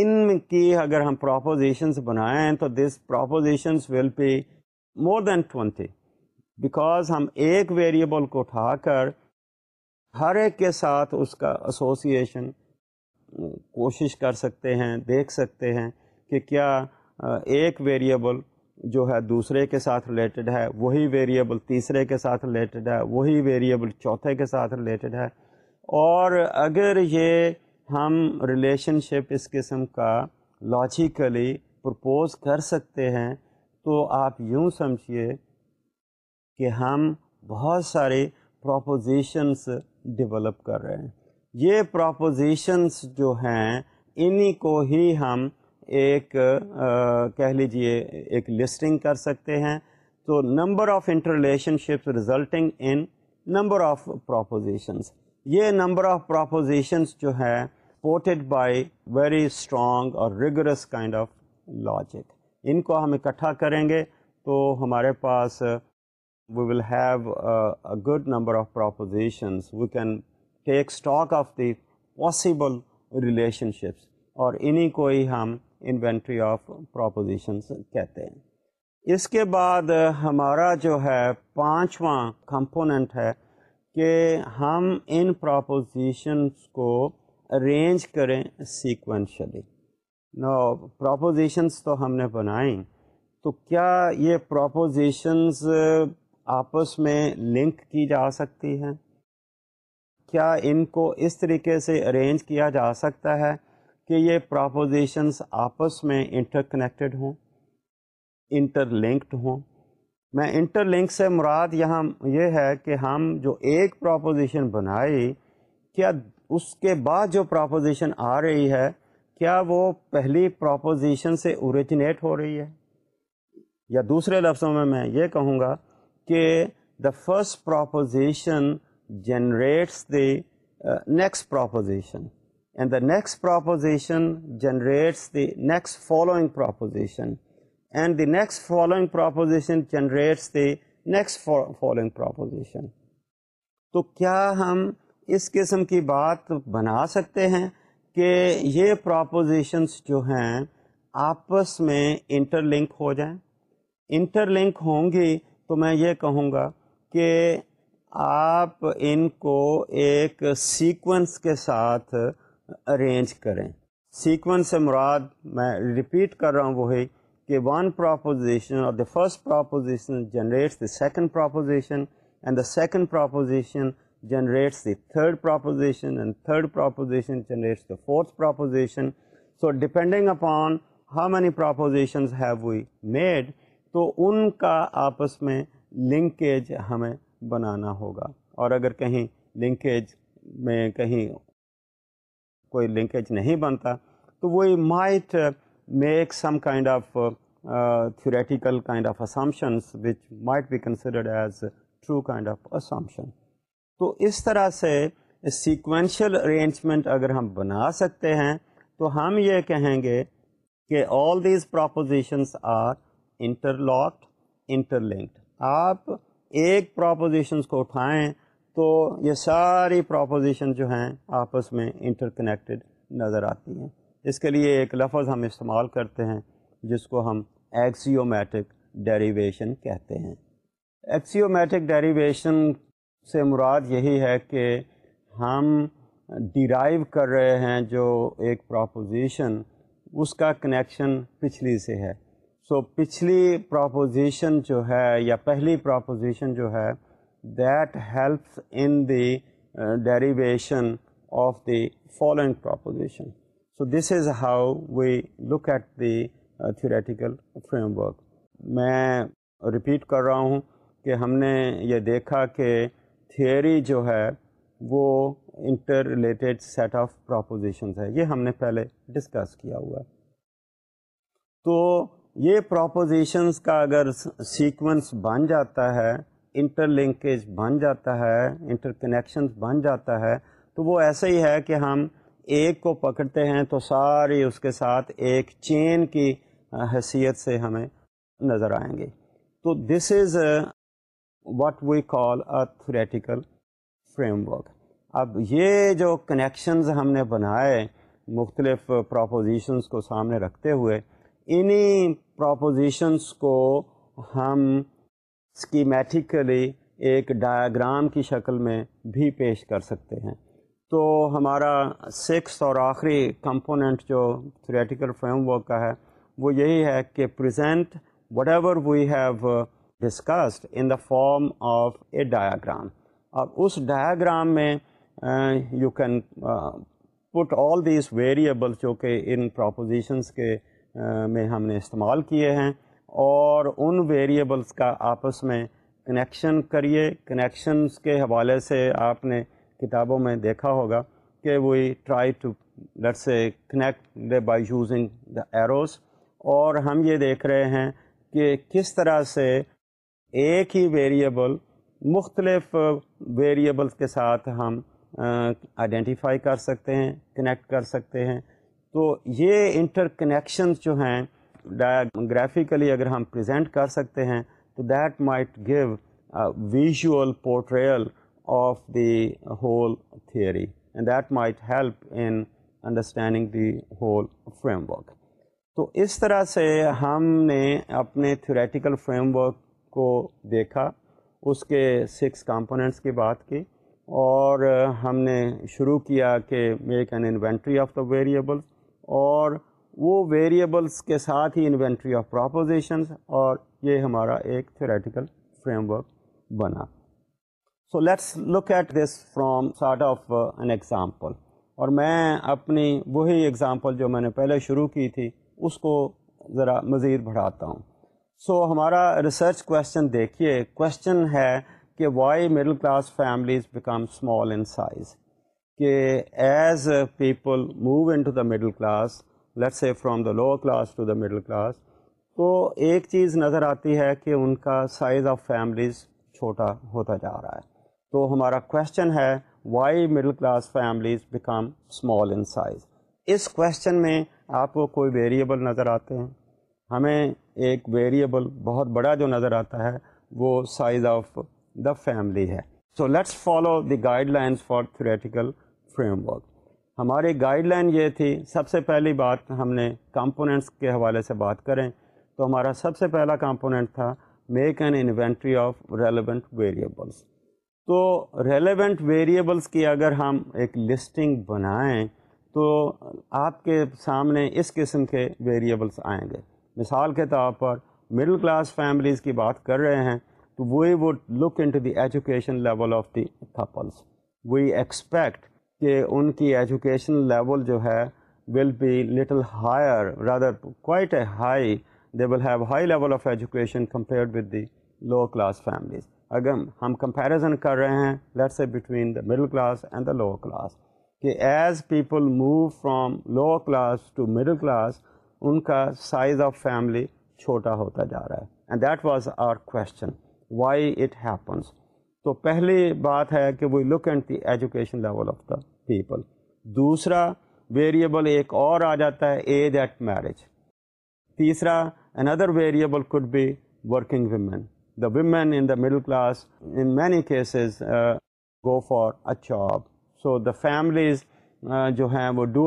ان کی اگر ہم پراپوزیشنس بنائیں تو دس propositions will be more than twenty because ہم ایک ویریبل کو اٹھا کر ہر ایک کے ساتھ اس کا ایسوسیشن کوشش کر سکتے ہیں دیکھ سکتے ہیں کہ کیا ایک ویریبل جو ہے دوسرے کے ساتھ ریلیٹڈ ہے وہی ویریبل تیسرے کے ساتھ ریلیٹڈ ہے وہی ویریبل چوتھے کے ساتھ ریلیٹڈ ہے اور اگر یہ ہم ریلیشن شپ اس قسم کا لاجیکلی پرپوز کر سکتے ہیں تو آپ یوں سمجھیے کہ ہم بہت سارے پروپوزیشنس ڈیولپ کر رہے ہیں یہ پراپوزیشنس جو ہیں انہی کو ہی ہم ایک کہہ لیجئے ایک لسٹنگ کر سکتے ہیں تو number of interrelationships resulting in number of propositions یہ نمبر آف پراپوزیشنس جو ہے سپورٹڈ بائی ویری اسٹرانگ اور ریگورس کائنڈ آف لاجک ان کو ہم اکٹھا کریں گے تو ہمارے پاس we will have good number of propositions we can take stock of the possible relationships اور انہیں کو ہی ہم انوینٹری آف پراپوزیشنس کہتے ہیں اس کے بعد uh, ہمارا جو ہے پانچواں کمپوننٹ ہے کہ ہم ان پراپوزیشنس کو ارینج کریں سیکوینشلی نو پراپوزیشنس تو ہم نے بنائیں تو کیا یہ پراپوزیشنز آپس میں لنک کی جا سکتی ہیں کیا ان کو اس طریقے سے ارینج کیا جا سکتا ہے کہ یہ پراپوزیشنس آپس میں انٹر کنیکٹڈ ہوں انٹر لنکڈ ہوں میں انٹر لنک سے مراد یہاں یہ ہے کہ ہم جو ایک پراپوزیشن بنائی کیا اس کے بعد جو پراپوزیشن آ رہی ہے کیا وہ پہلی پراپوزیشن سے اوریجنیٹ ہو رہی ہے یا دوسرے لفظوں میں میں یہ کہوں گا کہ the first proposition generates the next proposition and the next proposition generates the next following proposition and the next following proposition generates the next following proposition تو کیا ہم اس قسم کی بات بنا سکتے ہیں کہ یہ پراپوزیشنس جو ہیں آپس میں انٹر لنک ہو جائیں انٹر لنک ہوں گی تو میں یہ کہوں گا کہ آپ ان کو ایک سیکونس کے ساتھ ارینج کریں سیکونس سے مراد میں ریپیٹ کر رہا ہوں وہی کہ ون پراپوزیشن اور the first proposition generates the second proposition and the second proposition generates the third proposition and third proposition generates the fourth proposition so depending upon how many propositions have we made تو ان کا آپس میں linkage ہمیں بنانا ہوگا اور اگر کہیں لنکیج میں کہیں کوئی لنکیج نہیں بنتا تو وہی might make some kind of theoretical kind of assumptions which might be considered as true kind of assumption تو اس طرح سے سیکوینشیل ارینجمنٹ اگر ہم بنا سکتے ہیں تو ہم یہ کہیں گے کہ all these propositions are interlocked interlinked آپ ایک پراپوزیشنس کو اٹھائیں تو یہ ساری پراپوزیشن جو ہیں آپس میں انٹر کنیکٹڈ نظر آتی ہیں اس کے لیے ایک لفظ ہم استعمال کرتے ہیں جس کو ہم ایکسیومیٹک ڈیریویشن کہتے ہیں ایکسیومیٹک ڈیریویشن سے مراد یہی ہے کہ ہم ڈیرائیو کر رہے ہیں جو ایک پراپوزیشن اس کا کنیکشن پچھلی سے ہے سو so, پچھلی پراپوزیشن جو ہے یا پہلی پراپوزیشن جو ہے that helps in the derivation of the following proposition so this is how we look at the theoretical framework میں رپیٹ کر رہا ہوں کہ ہم نے یہ دیکھا کہ تھیوری جو ہے وہ interrelated set of propositions ہے یہ ہم نے پہلے ڈسکس کیا ہوا ہے تو یہ پراپوزیشنز کا اگر سیکونس بن جاتا ہے انٹر لنکیج بن جاتا ہے انٹر کنیکشن بن جاتا ہے تو وہ ایسا ہی ہے کہ ہم ایک کو پکڑتے ہیں تو ساری اس کے ساتھ ایک چین کی حیثیت سے ہمیں نظر آئیں گے تو this is what we call a theoretical framework اب یہ جو کنیکشنز ہم نے بنائے مختلف پراپوزیشنس کو سامنے رکھتے ہوئے انہی پراپوزیشنس کو ہم اسکیمیٹیکلی ایک ڈایاگرام کی شکل میں بھی پیش کر سکتے ہیں تو ہمارا سکس اور آخری کمپوننٹ جو تھریٹیکل فریم ورک کا ہے وہ یہی ہے کہ present ever we have discussed in the form of a diagram اب اس ڈایاگرام میں you can put all these variable جو کہ ان پروپوزیشنس کے میں ہم نے استعمال کیے ہیں اور ان ویریبلس کا آپس میں کنیکشن کریے کنیکشنس کے حوالے سے آپ نے کتابوں میں دیکھا ہوگا کہ we try to let's say connect by using the arrows اور ہم یہ دیکھ رہے ہیں کہ کس طرح سے ایک ہی ویریبل مختلف ویریبلس کے ساتھ ہم آئیڈینٹیفائی کر سکتے ہیں کنیکٹ کر سکتے ہیں تو یہ انٹر کنیکشنز جو ہیں ڈایاگرافیکلی اگر ہم پریزنٹ کر سکتے ہیں تو that might give visual portrayal of the whole theory that might help in understanding the whole framework تو اس طرح سے ہم نے اپنے تھیوریٹیکل فریم ورک کو دیکھا اس کے سکس کمپوننٹس کی بات کی اور ہم نے شروع کیا کہ make an inventory of the variables اور وہ ویریبلس کے ساتھ ہی انوینٹری آف پراپوزیشنز اور یہ ہمارا ایک تھیوریٹیکل فریم ورک بنا so let's look at this from sort of an example اور میں اپنی وہی اگزامپل جو میں نے پہلے شروع کی تھی اس کو ذرا مزید بڑھاتا ہوں سو ہمارا ریسرچ کوشچن دیکھیے کویشچن ہے کہ why middle class families become small in size کہ as people move into the middle class let's a from the lower class to the middle class تو ایک چیز نظر آتی ہے کہ ان کا سائز آف فیملیز چھوٹا ہوتا جا رہا ہے تو ہمارا کویشچن ہے why middle class families become small in size us question میں آپ کو کوئی ویریبل نظر آتے ہیں ہمیں ایک ویریبل بہت بڑا جو نظر آتا ہے وہ سائز آف دا فیملی ہے so let's follow the guidelines for theoretical framework ہماری گائیڈ لائن یہ تھی سب سے پہلی بات ہم نے کمپوننٹس کے حوالے سے بات کریں تو ہمارا سب سے پہلا کمپوننٹ تھا make an inventory of relevant variables تو ریلیونٹ ویریبلس کی اگر ہم ایک لسٹنگ بنائیں تو آپ کے سامنے اس قسم کے ویریبلس آئیں گے مثال کے طور پر مڈل کلاس فیملیز کی بات کر رہے ہیں تو وہی look into the education level of the couples we expect کہ ان کی ایجوکیشن لیول جو ہے will be little higher rather quite a high they will have high level of education compare class families اگر ہم کمپیریزن کر رہے ہیں let's a between the middle class and the lower class کہ as people move from lower class to middle class ان کا size of family چھوٹا ہوتا جا رہا ہے and that was our question why it happens تو پہلی بات ہے کہ we look and the education level of the people دوسرا ویریبل ایک اور آ جاتا ہے ایج ایٹ میرج تیسرا another variable could be working women the women in the middle class in many cases go for a job so the families جو ہیں وہ ڈو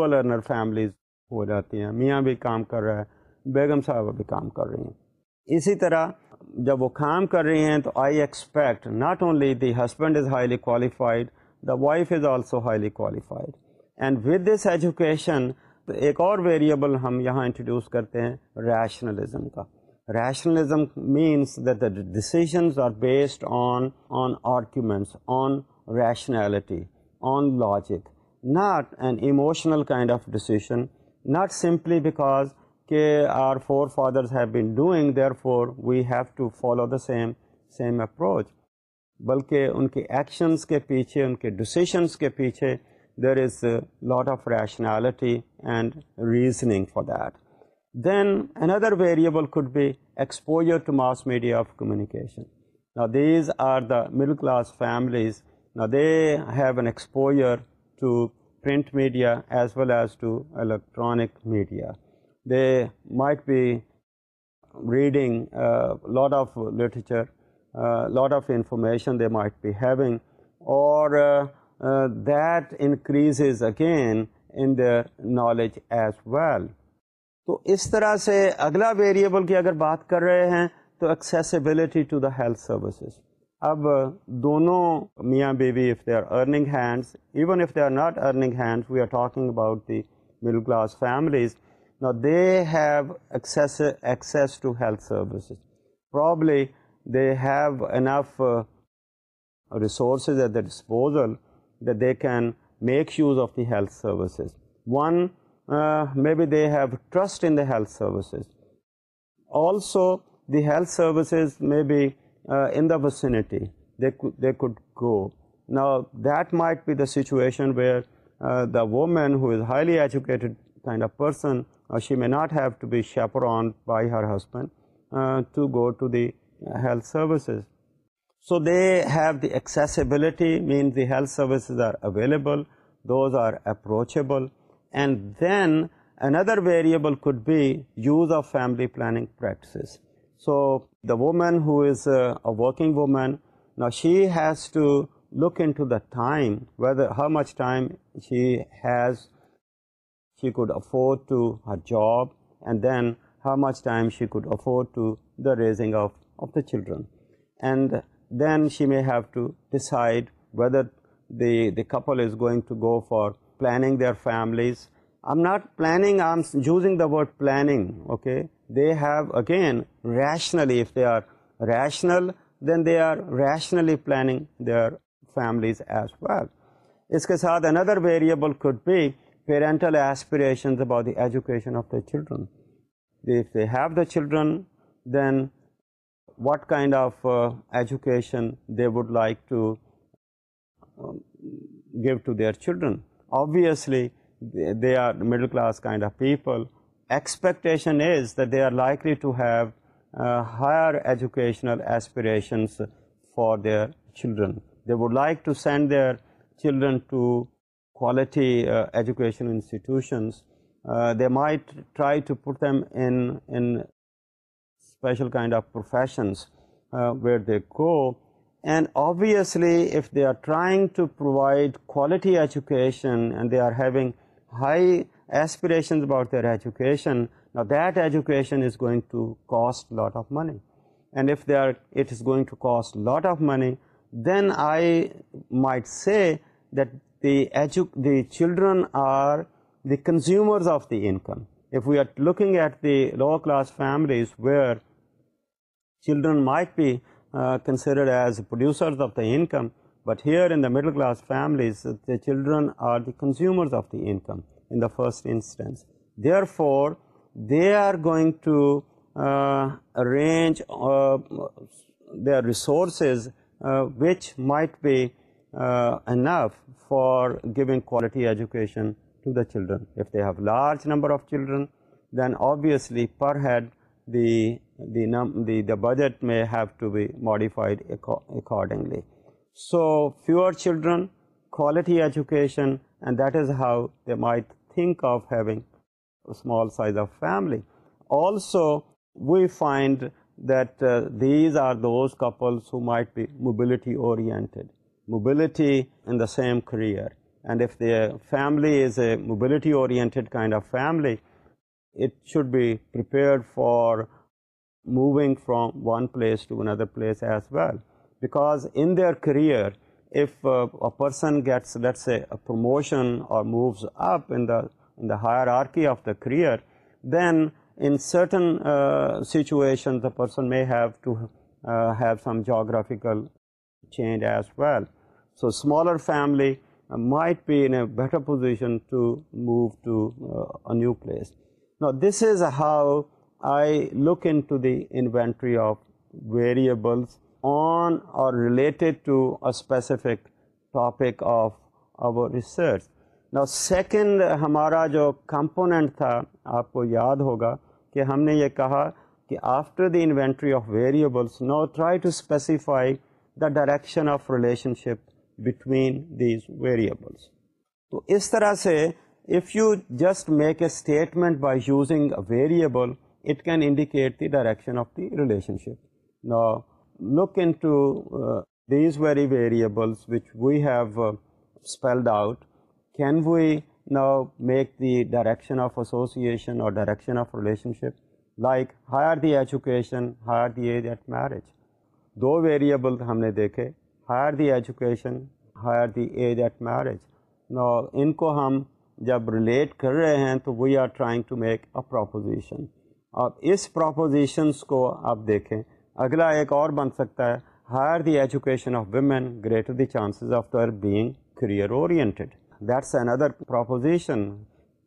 فیملیز ہو جاتی ہیں میاں بھی کام کر رہا ہے بیگم صاحبہ بھی کام کر رہی ہیں اسی طرح جب وہ کام کر رہی ہیں تو I expect not only the husband is highly qualified the wife is also highly qualified and with this education تو ایک اور ویریبل ہم یہاں انٹروڈیوس کرتے ہیں ریشنلزم کا rationalism means that the decisions are based on on arguments on rationality on logic not and emotional kind of decision not simply because کے our forefathers have been doing therefore we have to follow the same same approach بلکہ ان کے actions کے پیچھے ان کے decisions کے پیچھے there is lot of rationality and reasoning for that then another variable could be ایسپو to mass media of communication نہ these are the middle class families نہ they have an exposure to print media as well as to electronic media. They might be reading a lot of literature, a lot of information they might be having or uh, uh, that increases again in their knowledge as well. تو اس طرح سے اگلا variable کی اگر بات کر رہے ہیں تو accessibility to the health services اب دونوں میاں بی be they are earning hands even if they are not earning hands we are talking about the middle class families نا they have access access to health services probably they have enough resources at the disposal they can make use of the health services one may be they have trust in the health services also the health services may be Uh, in the vicinity, they could go. Now that might be the situation where uh, the woman who is highly educated kind of person, uh, she may not have to be chaperoned by her husband to go to the health services. So they have the accessibility, means the health services are available, those are approachable. And then another variable could be use of family planning practices. So the woman who is a working woman, now she has to look into the time, whether how much time she could afford to her job, and then how much time she could afford to the raising of the children. And then she may have to decide whether the couple is going to go for planning their families I not planning I using the word planning okay they have again rationally are rational then they are rationally planning they are families as well اس کے ساتھ another variable could be parental aspirations about the education of the children they he children then what kind of education they would like to give to their چلڈرنسلی they are middle class kind of people, expectation is that they are likely to have uh, higher educational aspirations for their children. They would like to send their children to quality uh, educational institutions. Uh, they might try to put them in special kind of professions where they go. And obviously, if they are trying to provide quality education and they are having high aspirations about their education. Now that education is going to cost a lot of money, and if it is going to cost a lot of money, then I might say that the children are the consumers of the income. If we are looking at the lower class families where children might be uh, considered as producers of the income, but here in the middle class families, the children are the consumers of the income in the first instance. Therefore, they are going to uh, arrange uh, their resources uh, which might be enough for giving quality education to the children. If they have large number of children, then obviously per head the budget may have to be modified accordingly. So fewer children, quality education, and that is how they might think of having a small size of family. Also, we find that uh, these are those couples who might be mobility oriented, mobility in the same career. And if the family is a mobility oriented kind of family, it should be prepared for moving from one place to another place as well because in their career, if uh, a person gets, let's say, a promotion or moves up in the hierarchy of the career, then in certain uh, situations the person may have to uh, have some geographical change as well. So smaller family might be in a better position to move to a new place. Now this is how I look into the inventory of variables on or related to a specific topic of our research نا second ہمارا جو component تھا آپ کو یاد ہوگا کہ ہم نے یہ کہا کہ after the inventory of variables now try to specify the direction of relationship between these variables تو اس طرح سے if you just make a statement by using variable it can indicate the direction of the relationship Now look into these very variables which we have spelled out can we now make the direction of association اور direction of relationship like higher the education higher the age at marriage do variable ہم نے دیکھے higher the education higher the age at marriage now ان کو ہم جب relate کر رہے ہیں تو we are trying to make a proposition اب اس پراپوزیشنس کو آپ دیکھیں اگلا ایک اور بن سکتا ہے higher the education of women greater the chances of their being career oriented that's another proposition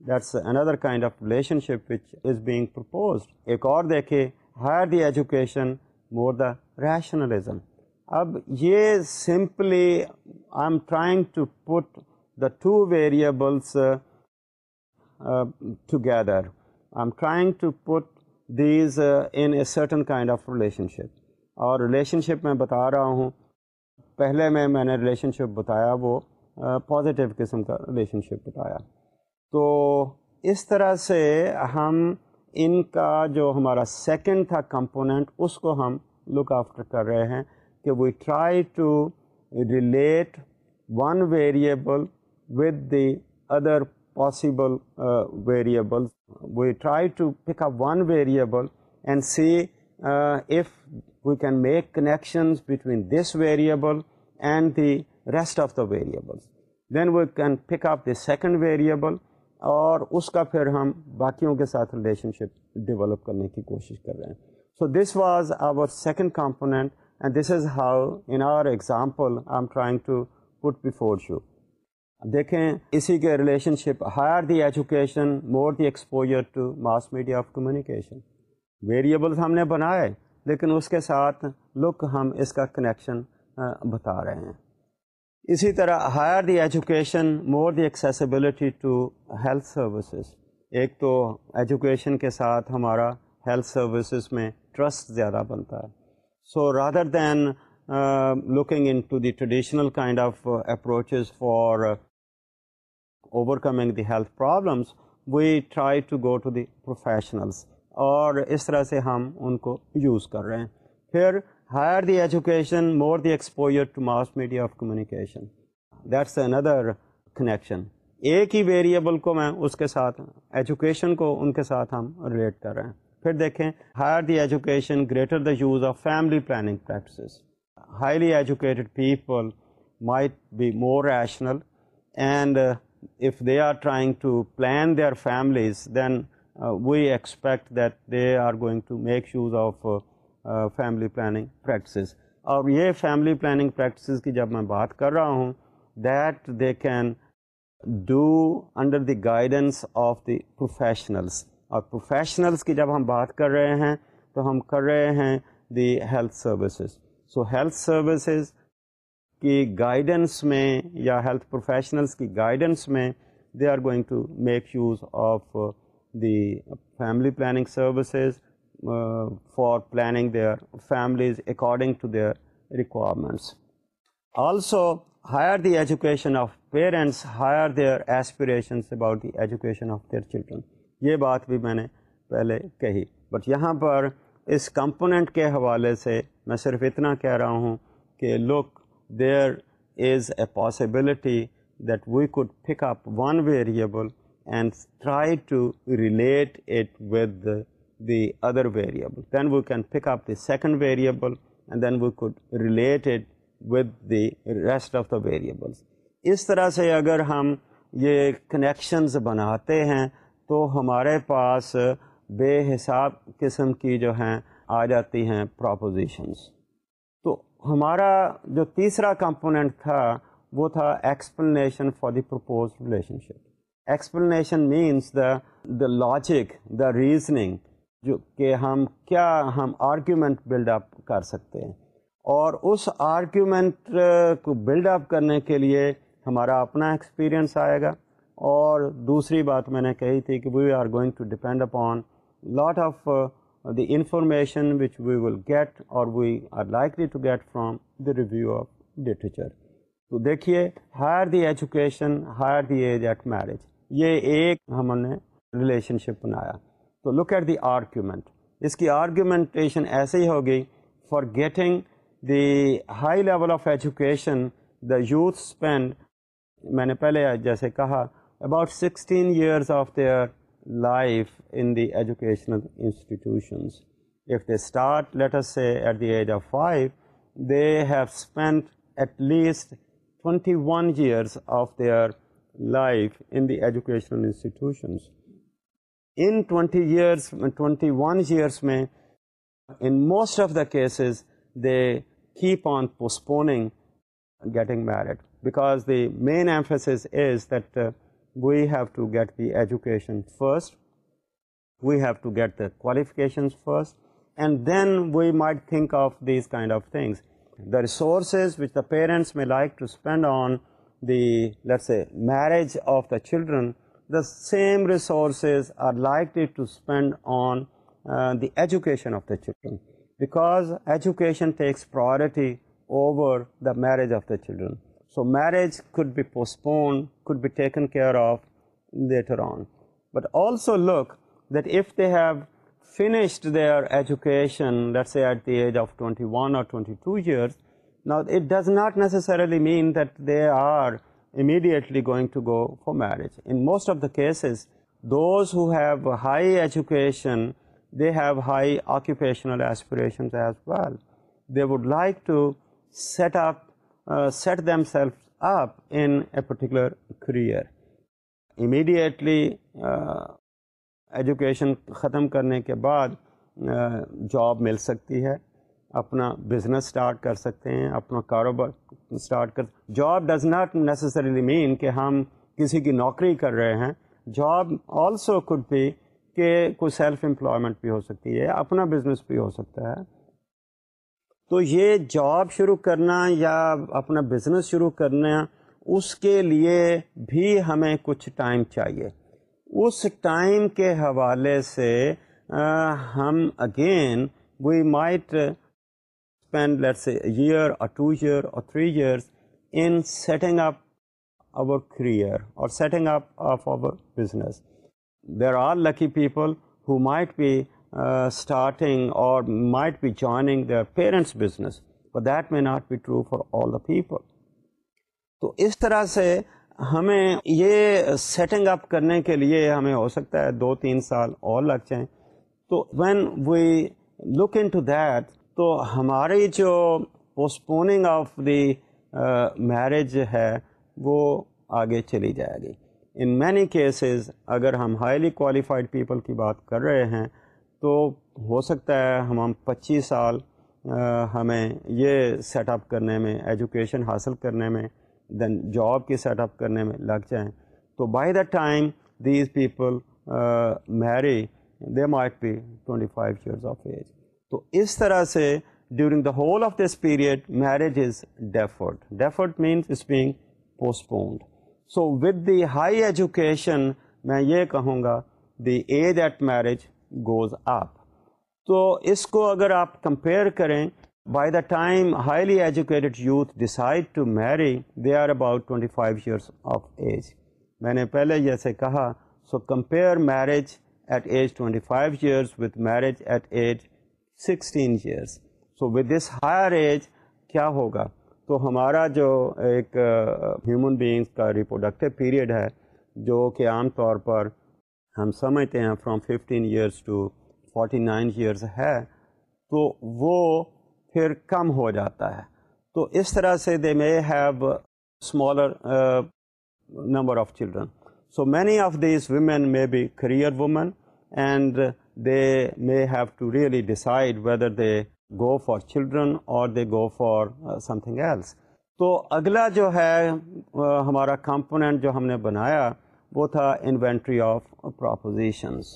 that's another kind of relationship which is being proposed ایک اور دیکھے higher the education more the rationalism اب یہ simply I am trying to put the two variables together I am trying to put these in a certain kind of relationship اور relationship میں بتا رہا ہوں پہلے میں میں نے ریلیشن شپ بتایا وہ پازیٹیو قسم کا ریلیشن شپ بتایا تو اس طرح سے ہم ان کا جو ہمارا سیکنڈ تھا کمپوننٹ اس کو ہم لک آفٹر کر رہے ہیں کہ we try to relate one variable with the other variables. Variable we try to pick up one variable and see if we can make connections between this variable and the rest of the variables. Then we can pick up the second variable اور اس کا پھر ہم باقیوں کے ساتھ relation شپ develop کرنے کی کوشش کر رہے ہیں so this was our second component and this is how in our example I am trying to put before show دیکھیں اسی کے relationship higher the education more the exposure to mass media of communication variables ہم نے بنائے لیکن اس کے ساتھ لک ہم اس کا کنیکشن بتا رہے ہیں اسی طرح higher the education more the accessibility to health services ایک تو ایجوکیشن کے ساتھ ہمارا ہیلتھ سروسز میں ٹرسٹ زیادہ بنتا ہے so rather than looking into the traditional kind of approaches for overcoming the health problems we try to go to the professionals اور اس طرح سے ہم ان کو یوز کر رہے ہیں پھر higher the education more the exposure to mass media of communication that's another connection ایک ہی ویریبل کو میں اس کے ساتھ ایجوکیشن کو ان کے ساتھ ہم ریلیٹ کر رہے ہیں پھر دیکھیں higher the education greater the use of family planning practices highly educated people might be more rational and if they are trying to plan their families then we expect that they are going to make shows of family planning practices اور یہ family planning practices کی جب میں بات کر رہا ہوں that they can do under the guidance of the professionals اور پروفیشنلس کی جب ہم بات کر رہے ہیں تو ہم کر رہے ہیں the health services so health services کی گائیڈنس میں یا ہیلتھ پروفیشنلس کی گائیڈنس میں they are going to make use of the family planning services for planning their families according to their requirements also higher the education of parents higher their aspirations about the education of their children یہ بات بھی میں نے پہلے کہی but یہاں پر اس component کے حوالے سے میں صرف اتنا کہہ رہا ہوں کہ look there is a possibility that we could pick up one variable and try to relate it with the other variable then we can pick up the second variable and then we could relate it with the rest of the variables اس طرح سے اگر ہم یہ connections بناتے ہیں تو ہمارے پاس بے حساب قسم کی جو ہیں آ جاتی ہیں پراپوزیشنس ہمارا جو تیسرا کمپوننٹ تھا وہ تھا explanation for the proposed relationship explanation means the the logic the reasoning جو کہ ہم کیا ہم آرگیومنٹ بلڈ اپ کر سکتے ہیں اور اس آرگیومنٹ کو بلڈ اپ کرنے کے لیے ہمارا اپنا ایکسپیرئنس آئے گا اور دوسری بات میں نے کہی تھی کہ we are going to depend upon lot of the information which we will get اور we are likely to get from the review of literature تو دیکھیے higher the education higher the age at marriage یہ ایک ہم نے relationship بنایا تو look at the argument اس کی آرگیومنٹیشن ایسے ہی ہوگی for getting the high level of education the youth spend میں نے پہلے جیسے کہا about sixteen years of their life in the educational institutions if the start سے at the age of five they have spend at least twenty one years of their life in the educational institutions in twenty years twenty one years میں in most of the cases they keep on postponing getting married because the main emphasis is that we have to get the education first, we have to get the qualifications first, and then we might think of these kind of things. The resources which the parents may like to spend on the, let's say, marriage of the children, the same resources are likely to spend on uh, the education of the children, because education takes priority over the marriage of the children. So marriage could be postponed, could be taken care of later on. But also look that if they have finished their education, let's say at the age of 21 or 22 years, now it does not necessarily mean that they are immediately going to go for marriage. In most of the cases, those who have high education, they have high occupational aspirations as well. They would like to set up set them self up in a particular career immediately education ختم کرنے کے بعد job uh, مل سکتی ہے اپنا business start کر سکتے ہیں اپنا کاروبار اسٹارٹ کر job does not necessarily mean کہ ہم کسی کی نوکری کر رہے ہیں جاب آلسو کڈ بھی کہ کوئی سیلف امپلائمنٹ بھی ہو سکتی ہے اپنا بزنس بھی ہو سکتا ہے تو یہ جاب شروع کرنا یا اپنا بزنس شروع کرنا اس کے لیے بھی ہمیں کچھ ٹائم چاہیے اس ٹائم کے حوالے سے ہم again we might spend let's year اور ٹو ایئر اور three years in setting up our career اور setting up of our business there are lucky people who might be starting اور might be joining their parents business that may not be true for all the people تو اس طرح سے ہمیں یہ setting up کرنے کے لیے ہمیں ہو سکتا ہے دو تین سال اور لگ جائیں تو when we look into that تو ہماری جو پوسٹپوننگ آف دی میرج ہے وہ آگے چلی جائے گی ان مینی کیسز اگر ہم ہائیلی کوالیفائڈ پیپل کی بات کر رہے ہیں تو ہو سکتا ہے ہم پچیس سال ہمیں یہ سیٹ اپ کرنے میں ایجوکیشن حاصل کرنے میں دین جاب کی سیٹ اپ کرنے میں لگ جائیں تو by the time these people marry they might be twenty five years of age تو اس طرح سے during the whole of this period marriage is deferred deferred means is being postponed so with the high education میں یہ کہوں گا the age at marriage goes up تو اس کو اگر آپ کمپیئر کریں by the time highly educated youth decide to marry they are about twenty five years of age میں نے پہلے جیسے کہا so compare marriage at age twenty five years with marriage at age sixteen years so with this higher age کیا ہوگا تو ہمارا جو ایک ہیومن uh, بینگس کا ریپروڈکٹیو پیریڈ ہے جو کہ عام طور پر ہم سمجھتے ہیں from fifteen years to forty nine years ہے تو وہ پھر کم ہو جاتا ہے تو اس طرح سے they may have smaller number of children so many of these women may be career women and they may have to really decide whether they go for children اور they go for something else تو اگلا جو ہے uh, ہمارا component جو ہم نے بنایا وہ تھا inventory of propositions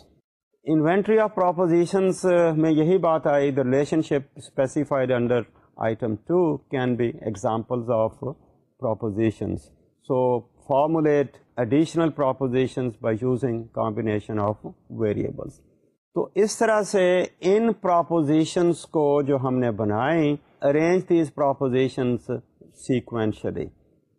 inventory of propositions میں یہی بات آئی the relationship specified under item two can be examples of propositions so formulate additional propositions by using combination of variables تو اس طرح سے ان پراپوزیشنس کو جو ہم نے بنائیں arrange these propositions sequentially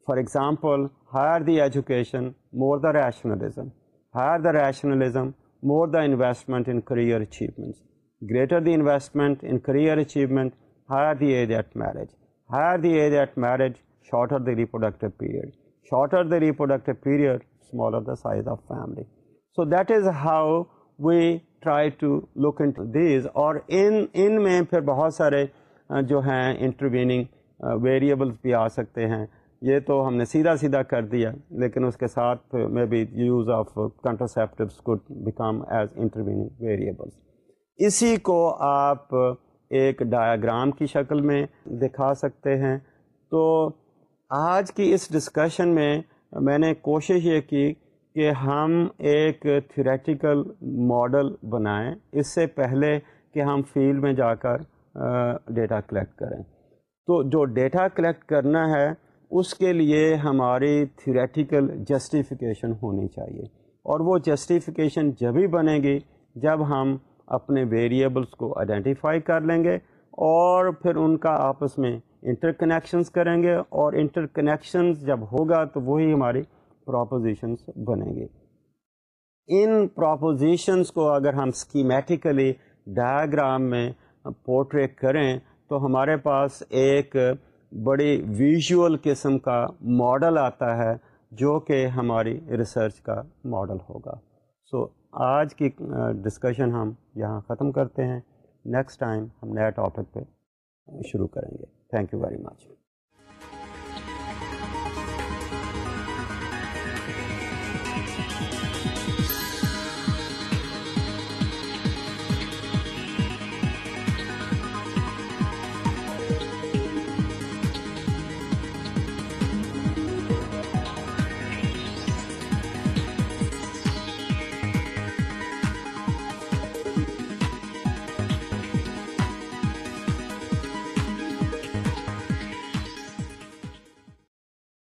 for example higher the education more the rationalism higher the rationalism more the investment in career achievements greater the investment in career achievement higher the age at marriage higher the age at marriage shorter the reproductive period shorter the reproductive period smaller the size of family so that is how we try to look in these اور ان ان میں پھر بہت سارے جو ہیں intervening variables بھی آ سکتے ہیں یہ تو ہم نے سیدھا سیدھا کر دیا لیکن اس کے ساتھ may be use of contraceptives could become as intervening variables اسی کو آپ ایک ڈایاگرام کی شکل میں دکھا سکتے ہیں تو آج کی اس ڈسکشن میں میں نے کوشش یہ کی کہ ہم ایک تھیریٹیکل ماڈل بنائیں اس سے پہلے کہ ہم فیلڈ میں جا کر ڈیٹا کلیکٹ کریں تو جو ڈیٹا کلیکٹ کرنا ہے اس کے لیے ہماری تھیوریٹیکل جسٹیفیکیشن ہونی چاہیے اور وہ جسٹیفیکیشن جبھی بنے گی جب ہم اپنے ویریبلس کو آئیڈینٹیفائی کر لیں گے اور پھر ان کا آپس میں انٹر کنیکشنس کریں گے اور انٹر کنیکشنس جب ہوگا تو وہی ہماری پراپوزیشنس بنیں گے ان پراپوزیشنس کو اگر ہم اسکیمیٹیکلی ڈایاگرام میں پورٹریٹ کریں تو ہمارے پاس ایک بڑی ویژول قسم کا ماڈل آتا ہے جو کہ ہماری ریسرچ کا ماڈل ہوگا سو آج کی ڈسکشن ہم یہاں ختم کرتے ہیں نیکسٹ ٹائم ہم نئے ٹاپک پہ شروع کریں گے تھینک یو ویری مچ